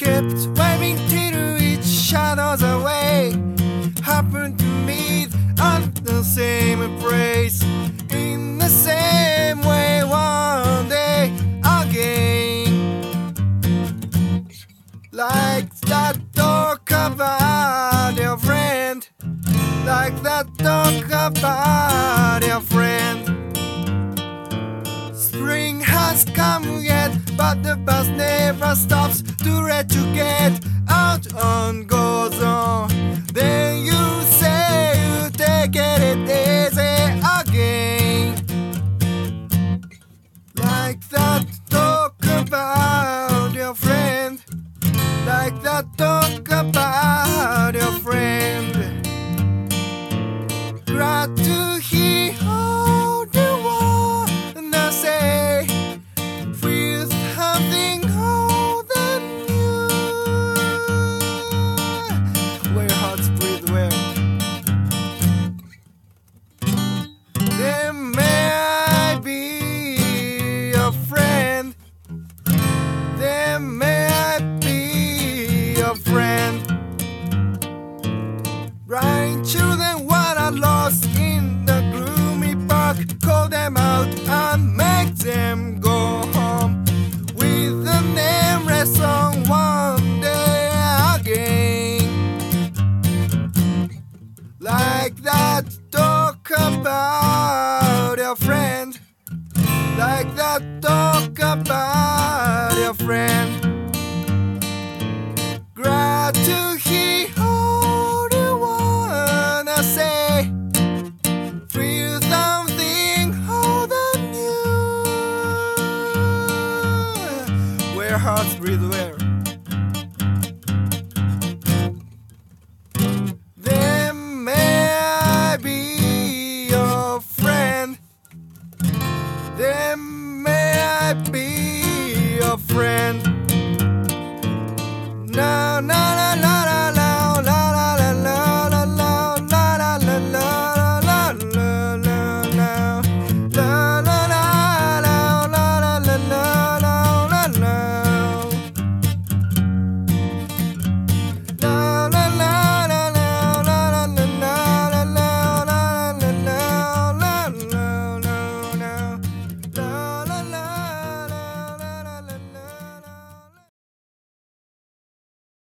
kept waving till each shadows away. Happened to meet at the same place in the same way one day again. Like that talk about your friend, like that talk about your friend. Spring has come but the bus never stops to let you get out on goes on. Then you say you take it easy again. Like that talk about your friend. Like that talk about your friend. May be a friend. Blind children what are lost in the gloomy park. Call them out and make them go home. With a nameless song one day again. Like that talk about your friend. Like that talk about your friend. Glad to hear all you wanna say. Feel something more than you. Where hearts breathe well.